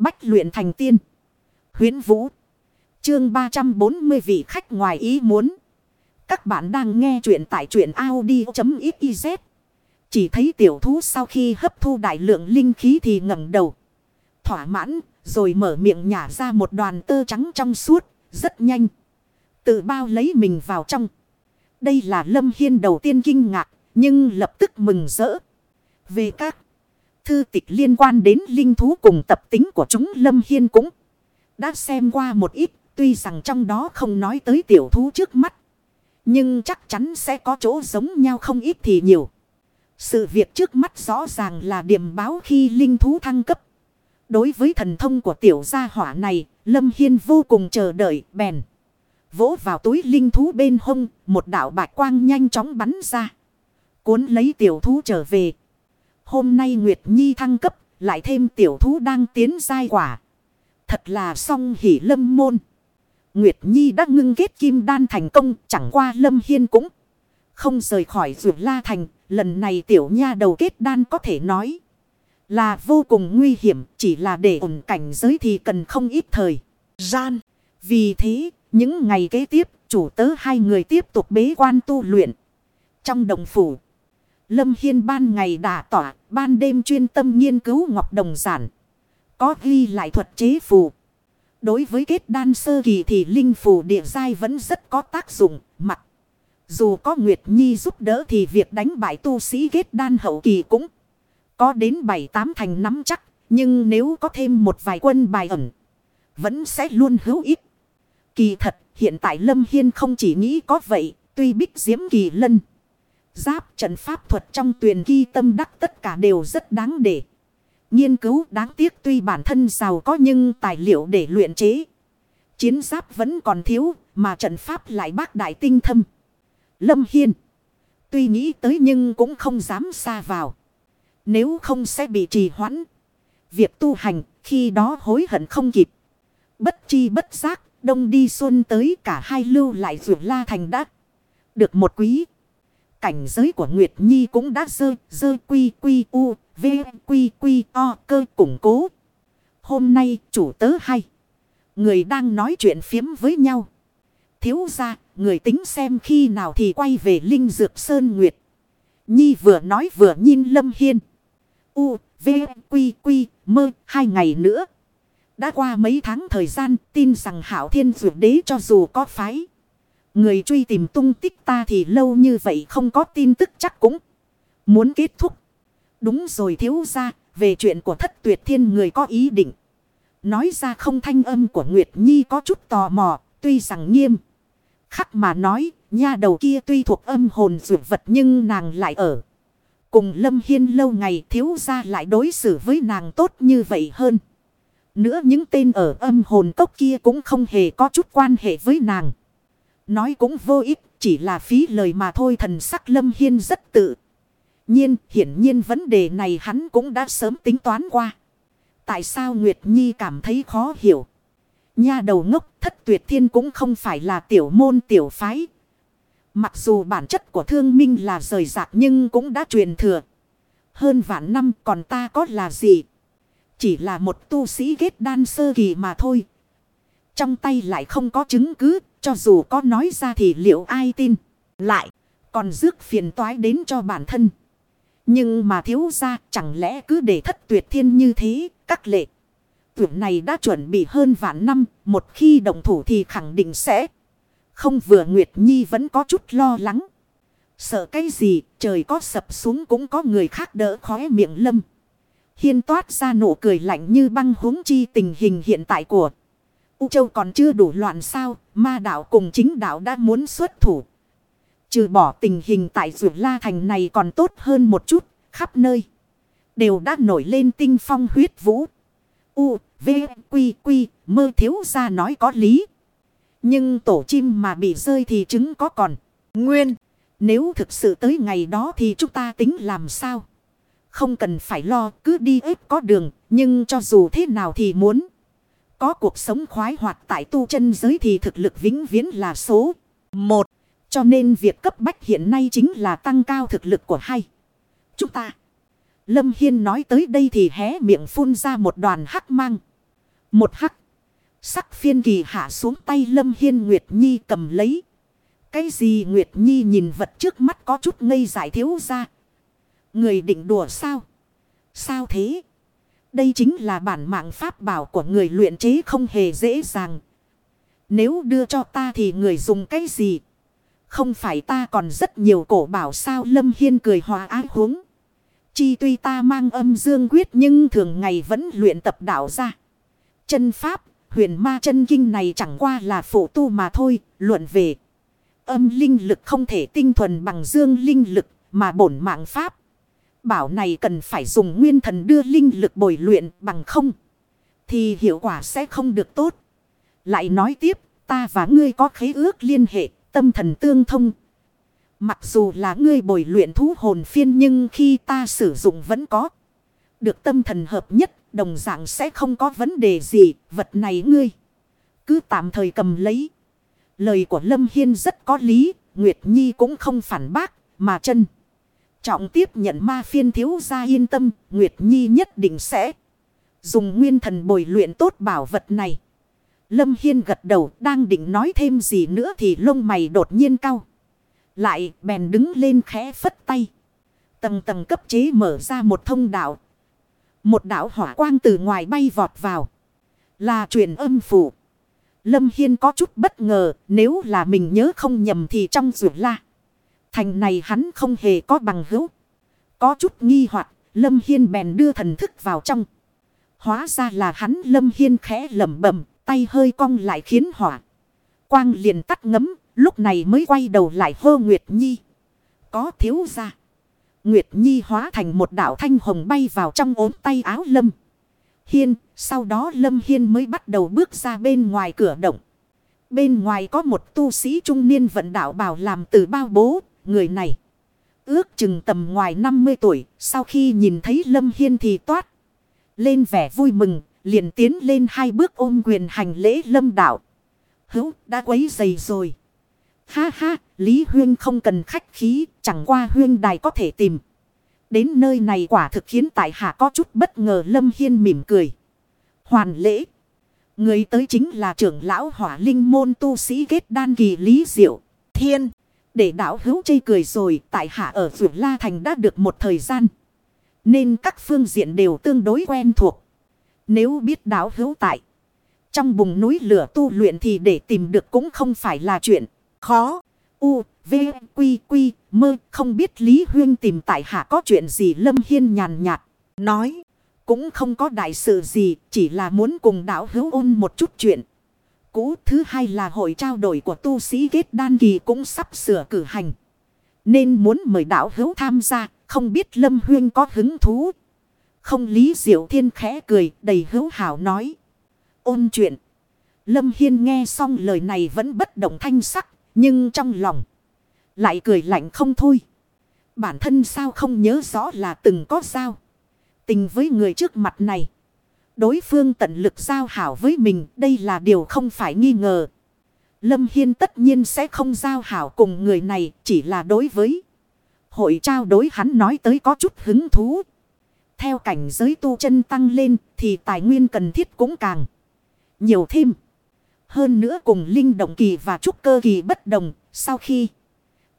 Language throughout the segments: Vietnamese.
Bách luyện thành tiên. Huyến Vũ. Chương 340 vị khách ngoài ý muốn. Các bạn đang nghe truyện tại truyện Audi.xyz. Chỉ thấy tiểu thú sau khi hấp thu đại lượng linh khí thì ngẩng đầu. Thỏa mãn, rồi mở miệng nhả ra một đoàn tơ trắng trong suốt. Rất nhanh. Tự bao lấy mình vào trong. Đây là Lâm Hiên đầu tiên kinh ngạc. Nhưng lập tức mừng rỡ. Về các thư tịch liên quan đến linh thú cùng tập tính của chúng Lâm Hiên cũng đã xem qua một ít. Tuy rằng trong đó không nói tới tiểu thú trước mắt. Nhưng chắc chắn sẽ có chỗ giống nhau không ít thì nhiều. Sự việc trước mắt rõ ràng là điểm báo khi linh thú thăng cấp. Đối với thần thông của tiểu gia hỏa này, Lâm Hiên vô cùng chờ đợi bèn. Vỗ vào túi linh thú bên hông, một đạo bạch quang nhanh chóng bắn ra. Cuốn lấy tiểu thú trở về. Hôm nay Nguyệt Nhi thăng cấp, lại thêm tiểu thú đang tiến giai quả. Thật là song hỷ lâm môn. Nguyệt Nhi đã ngưng kết kim đan thành công, chẳng qua lâm hiên cũng không rời khỏi rượu la thành. Lần này tiểu nha đầu kết đan có thể nói là vô cùng nguy hiểm, chỉ là để ổn cảnh giới thì cần không ít thời gian. Vì thế, những ngày kế tiếp, chủ tớ hai người tiếp tục bế quan tu luyện. Trong đồng phủ, Lâm Hiên ban ngày đả tỏa, ban đêm chuyên tâm nghiên cứu ngọc đồng giản. Có ghi lại thuật chế phù. Đối với kết đan sơ kỳ thì linh phù địa giai vẫn rất có tác dụng. Mặc dù có Nguyệt Nhi giúp đỡ thì việc đánh bại tu sĩ kết đan hậu kỳ cũng có đến bảy tám thành nắm chắc. Nhưng nếu có thêm một vài quân bài ẩn, vẫn sẽ luôn hữu ích. Kỳ thật, hiện tại Lâm Hiên không chỉ nghĩ có vậy, tuy bích diễm kỳ lân. Giáp trận pháp thuật trong tuyển ghi tâm đắc tất cả đều rất đáng để. Nghiên cứu đáng tiếc tuy bản thân giàu có nhưng tài liệu để luyện chế. Chiến giáp vẫn còn thiếu mà trận pháp lại bác đại tinh thâm. Lâm Hiên. Tuy nghĩ tới nhưng cũng không dám xa vào. Nếu không sẽ bị trì hoãn. Việc tu hành khi đó hối hận không kịp. Bất chi bất giác, đông đi xuân tới cả hai lưu lại rượu la thành đắc. Được một quý. Cảnh giới của Nguyệt Nhi cũng đã dơ, dơ quy quy u, v quy quy o cơ củng cố. Hôm nay chủ tớ hay. Người đang nói chuyện phiếm với nhau. Thiếu ra, người tính xem khi nào thì quay về Linh Dược Sơn Nguyệt. Nhi vừa nói vừa nhìn Lâm Hiên. U, V, Quy, Quy, mơ, hai ngày nữa. Đã qua mấy tháng thời gian, tin rằng Hảo Thiên Dược Đế cho dù có phái. Người truy tìm tung tích ta thì lâu như vậy không có tin tức chắc cũng muốn kết thúc. Đúng rồi thiếu ra, về chuyện của thất tuyệt thiên người có ý định. Nói ra không thanh âm của Nguyệt Nhi có chút tò mò, tuy rằng nghiêm. Khắc mà nói, nha đầu kia tuy thuộc âm hồn dược vật nhưng nàng lại ở. Cùng Lâm Hiên lâu ngày thiếu ra lại đối xử với nàng tốt như vậy hơn. Nữa những tên ở âm hồn cốc kia cũng không hề có chút quan hệ với nàng. Nói cũng vô ích, chỉ là phí lời mà thôi thần sắc Lâm Hiên rất tự. Nhiên, hiển nhiên vấn đề này hắn cũng đã sớm tính toán qua. Tại sao Nguyệt Nhi cảm thấy khó hiểu? Nha đầu ngốc thất tuyệt thiên cũng không phải là tiểu môn tiểu phái. Mặc dù bản chất của thương minh là rời rạc nhưng cũng đã truyền thừa. Hơn vạn năm còn ta có là gì? Chỉ là một tu sĩ ghét đan sơ kỳ mà thôi. Trong tay lại không có chứng cứ cho dù có nói ra thì liệu ai tin. Lại, còn rước phiền toái đến cho bản thân. Nhưng mà thiếu ra chẳng lẽ cứ để thất tuyệt thiên như thế, các lệ. Tuyển này đã chuẩn bị hơn vạn năm, một khi động thủ thì khẳng định sẽ. Không vừa Nguyệt Nhi vẫn có chút lo lắng. Sợ cái gì, trời có sập xuống cũng có người khác đỡ khóe miệng lâm. Hiên toát ra nụ cười lạnh như băng huống chi tình hình hiện tại của U Châu còn chưa đủ loạn sao, ma đạo cùng chính đạo đã muốn xuất thủ. Trừ bỏ tình hình tại Dược La Thành này còn tốt hơn một chút, khắp nơi. Đều đã nổi lên tinh phong huyết vũ. U, V, Quy, Quy, mơ thiếu ra nói có lý. Nhưng tổ chim mà bị rơi thì trứng có còn. Nguyên, nếu thực sự tới ngày đó thì chúng ta tính làm sao? Không cần phải lo, cứ đi ếp có đường, nhưng cho dù thế nào thì muốn. Có cuộc sống khoái hoạt tại tu chân giới thì thực lực vĩnh viễn là số 1. Cho nên việc cấp bách hiện nay chính là tăng cao thực lực của hai. Chúng ta. Lâm Hiên nói tới đây thì hé miệng phun ra một đoàn hắc mang. Một hắc. Sắc phiên kỳ hạ xuống tay Lâm Hiên Nguyệt Nhi cầm lấy. Cái gì Nguyệt Nhi nhìn vật trước mắt có chút ngây giải thiếu ra. Người định đùa sao? Sao thế? Đây chính là bản mạng pháp bảo của người luyện chế không hề dễ dàng. Nếu đưa cho ta thì người dùng cái gì? Không phải ta còn rất nhiều cổ bảo sao Lâm Hiên cười hòa ái huống. Chi tuy ta mang âm dương quyết nhưng thường ngày vẫn luyện tập đạo ra. Chân pháp, huyền ma chân kinh này chẳng qua là phụ tu mà thôi, luận về. Âm linh lực không thể tinh thuần bằng dương linh lực mà bổn mạng pháp. Bảo này cần phải dùng nguyên thần đưa linh lực bồi luyện bằng không. Thì hiệu quả sẽ không được tốt. Lại nói tiếp, ta và ngươi có khế ước liên hệ, tâm thần tương thông. Mặc dù là ngươi bồi luyện thú hồn phiên nhưng khi ta sử dụng vẫn có. Được tâm thần hợp nhất, đồng dạng sẽ không có vấn đề gì, vật này ngươi. Cứ tạm thời cầm lấy. Lời của Lâm Hiên rất có lý, Nguyệt Nhi cũng không phản bác, mà chân. Trọng tiếp nhận ma phiên thiếu gia yên tâm, Nguyệt Nhi nhất định sẽ dùng nguyên thần bồi luyện tốt bảo vật này. Lâm Hiên gật đầu đang định nói thêm gì nữa thì lông mày đột nhiên cao Lại bèn đứng lên khẽ phất tay. Tầng tầng cấp chế mở ra một thông đạo. Một đạo hỏa quang từ ngoài bay vọt vào. Là truyền âm phủ. Lâm Hiên có chút bất ngờ nếu là mình nhớ không nhầm thì trong rượu la. Thành này hắn không hề có bằng hữu. Có chút nghi hoặc Lâm Hiên bèn đưa thần thức vào trong. Hóa ra là hắn Lâm Hiên khẽ lẩm bẩm tay hơi cong lại khiến hỏa. Quang liền tắt ngấm, lúc này mới quay đầu lại hô Nguyệt Nhi. Có thiếu ra. Nguyệt Nhi hóa thành một đảo thanh hồng bay vào trong ốm tay áo Lâm. Hiên, sau đó Lâm Hiên mới bắt đầu bước ra bên ngoài cửa động. Bên ngoài có một tu sĩ trung niên vận đạo bảo làm từ bao bố, người này. Ước chừng tầm ngoài 50 tuổi, sau khi nhìn thấy Lâm Hiên thì toát. Lên vẻ vui mừng, liền tiến lên hai bước ôm quyền hành lễ lâm đạo. Hữu đã quấy dày rồi. Ha ha, Lý Huyên không cần khách khí, chẳng qua Huyên đài có thể tìm. Đến nơi này quả thực khiến tại hạ có chút bất ngờ Lâm Hiên mỉm cười. Hoàn lễ. Người tới chính là trưởng lão hỏa linh môn tu sĩ kết đan kỳ Lý Diệu. Thiên. Để đảo hữu chây cười rồi tại hạ ở Vượt La Thành đã được một thời gian. Nên các phương diện đều tương đối quen thuộc. Nếu biết Đảo hữu tại. Trong bùng núi lửa tu luyện thì để tìm được cũng không phải là chuyện khó. U, V, Quy, Quy, mơ không biết Lý Huyên tìm tại hạ có chuyện gì Lâm Hiên nhàn nhạt. Nói, cũng không có đại sự gì, chỉ là muốn cùng đảo hữu ôn một chút chuyện. Cũ thứ hai là hội trao đổi của tu sĩ kết đan kỳ cũng sắp sửa cử hành. Nên muốn mời đạo hữu tham gia, không biết Lâm Huyên có hứng thú. Không lý diệu thiên khẽ cười đầy hữu hảo nói. Ôn chuyện. Lâm Hiên nghe xong lời này vẫn bất động thanh sắc. Nhưng trong lòng. Lại cười lạnh không thôi. Bản thân sao không nhớ rõ là từng có sao. Tình với người trước mặt này. Đối phương tận lực giao hảo với mình. Đây là điều không phải nghi ngờ. Lâm Hiên tất nhiên sẽ không giao hảo cùng người này. Chỉ là đối với. Hội trao đối hắn nói tới có chút hứng thú. Theo cảnh giới tu chân tăng lên, thì tài nguyên cần thiết cũng càng nhiều thêm. Hơn nữa cùng linh động kỳ và trúc cơ kỳ bất đồng. Sau khi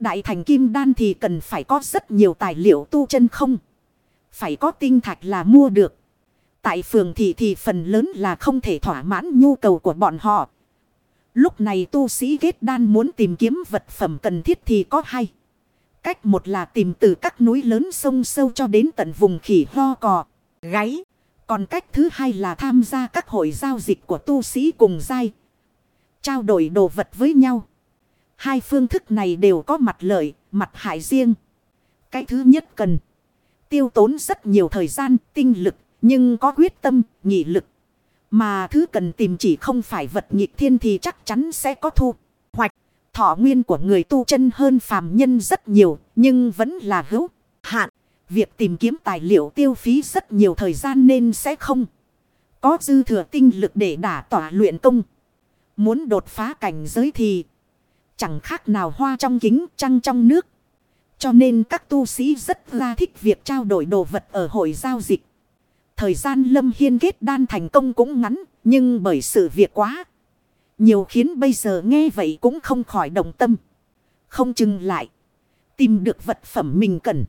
đại thành kim đan thì cần phải có rất nhiều tài liệu tu chân không. Phải có tinh thạch là mua được. Tại phường thị thì phần lớn là không thể thỏa mãn nhu cầu của bọn họ. Lúc này tu sĩ kết đan muốn tìm kiếm vật phẩm cần thiết thì có hay. Cách một là tìm từ các núi lớn sông sâu cho đến tận vùng khỉ ho cò, gáy. Còn cách thứ hai là tham gia các hội giao dịch của tu sĩ cùng giai. Trao đổi đồ vật với nhau. Hai phương thức này đều có mặt lợi, mặt hại riêng. Cái thứ nhất cần tiêu tốn rất nhiều thời gian, tinh lực, nhưng có quyết tâm, nghị lực. Mà thứ cần tìm chỉ không phải vật nghịch thiên thì chắc chắn sẽ có thu hoạch. Thọ nguyên của người tu chân hơn phàm nhân rất nhiều, nhưng vẫn là hữu hạn. Việc tìm kiếm tài liệu tiêu phí rất nhiều thời gian nên sẽ không có dư thừa tinh lực để đả tỏa luyện công. Muốn đột phá cảnh giới thì chẳng khác nào hoa trong kính trăng trong nước. Cho nên các tu sĩ rất ra thích việc trao đổi đồ vật ở hội giao dịch. Thời gian Lâm Hiên kết đan thành công cũng ngắn, nhưng bởi sự việc quá. Nhiều khiến bây giờ nghe vậy cũng không khỏi đồng tâm. Không chừng lại. Tìm được vật phẩm mình cần.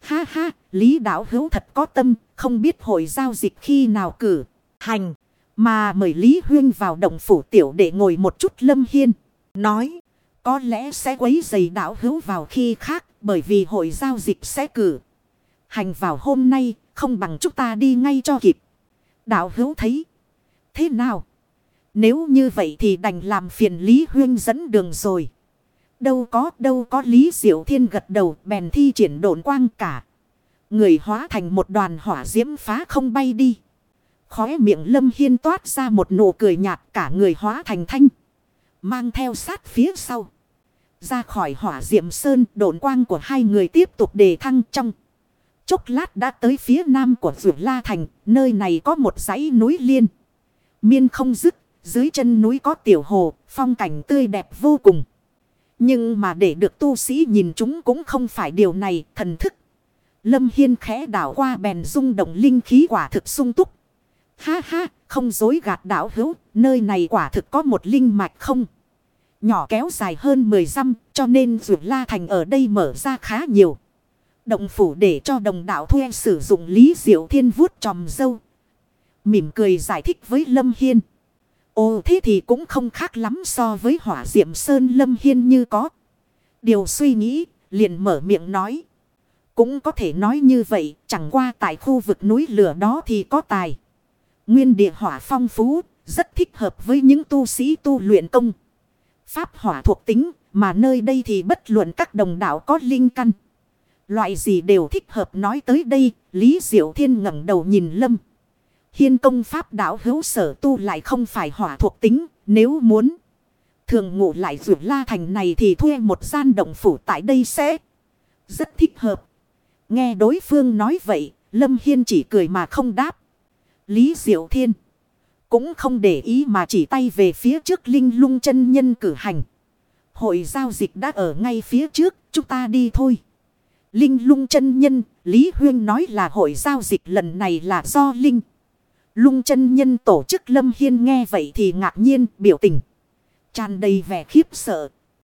Ha ha, Lý Đạo Hữu thật có tâm, không biết hội giao dịch khi nào cử. Hành, mà mời Lý Huyên vào động phủ tiểu để ngồi một chút Lâm Hiên. Nói, có lẽ sẽ quấy giày Đạo Hữu vào khi khác, bởi vì hội giao dịch sẽ cử. Hành vào hôm nay, không bằng chúng ta đi ngay cho kịp. Đạo Hữu thấy, thế nào? Nếu như vậy thì đành làm phiền Lý Huyên dẫn đường rồi. Đâu có, đâu có Lý Diệu Thiên gật đầu bèn thi triển độn quang cả. Người hóa thành một đoàn hỏa diễm phá không bay đi. Khóe miệng Lâm Hiên toát ra một nụ cười nhạt cả người hóa thành thanh. Mang theo sát phía sau. Ra khỏi hỏa diệm sơn độn quang của hai người tiếp tục đề thăng trong. Chốc lát đã tới phía nam của Vượt La Thành. Nơi này có một dãy núi liên. Miên không dứt. Dưới chân núi có tiểu hồ. Phong cảnh tươi đẹp vô cùng. Nhưng mà để được tu sĩ nhìn chúng cũng không phải điều này. Thần thức. Lâm Hiên khẽ đảo qua bèn rung động linh khí quả thực sung túc. Ha ha, không dối gạt đảo hữu, nơi này quả thực có một linh mạch không. Nhỏ kéo dài hơn 10 dặm cho nên dù La Thành ở đây mở ra khá nhiều. Động phủ để cho đồng đạo thuê sử dụng lý diệu thiên vuốt tròm dâu. Mỉm cười giải thích với Lâm Hiên. Ồ thế thì cũng không khác lắm so với hỏa diệm sơn Lâm Hiên như có. Điều suy nghĩ, liền mở miệng nói. Cũng có thể nói như vậy, chẳng qua tại khu vực núi lửa đó thì có tài. Nguyên địa hỏa phong phú, rất thích hợp với những tu sĩ tu luyện công. Pháp hỏa thuộc tính, mà nơi đây thì bất luận các đồng đạo có linh căn. Loại gì đều thích hợp nói tới đây, Lý Diệu Thiên ngẩng đầu nhìn Lâm. Hiên công pháp đạo hữu sở tu lại không phải hỏa thuộc tính, nếu muốn. Thường ngủ lại rượu la thành này thì thuê một gian động phủ tại đây sẽ rất thích hợp. Nghe đối phương nói vậy, Lâm Hiên chỉ cười mà không đáp. Lý Diệu Thiên cũng không để ý mà chỉ tay về phía trước linh lung chân nhân cử hành. Hội giao dịch đã ở ngay phía trước, chúng ta đi thôi. Linh lung chân nhân, Lý Huyên nói là hội giao dịch lần này là do Linh. Lung chân nhân tổ chức Lâm Hiên nghe vậy thì ngạc nhiên biểu tình. tràn đầy vẻ khiếp sợ.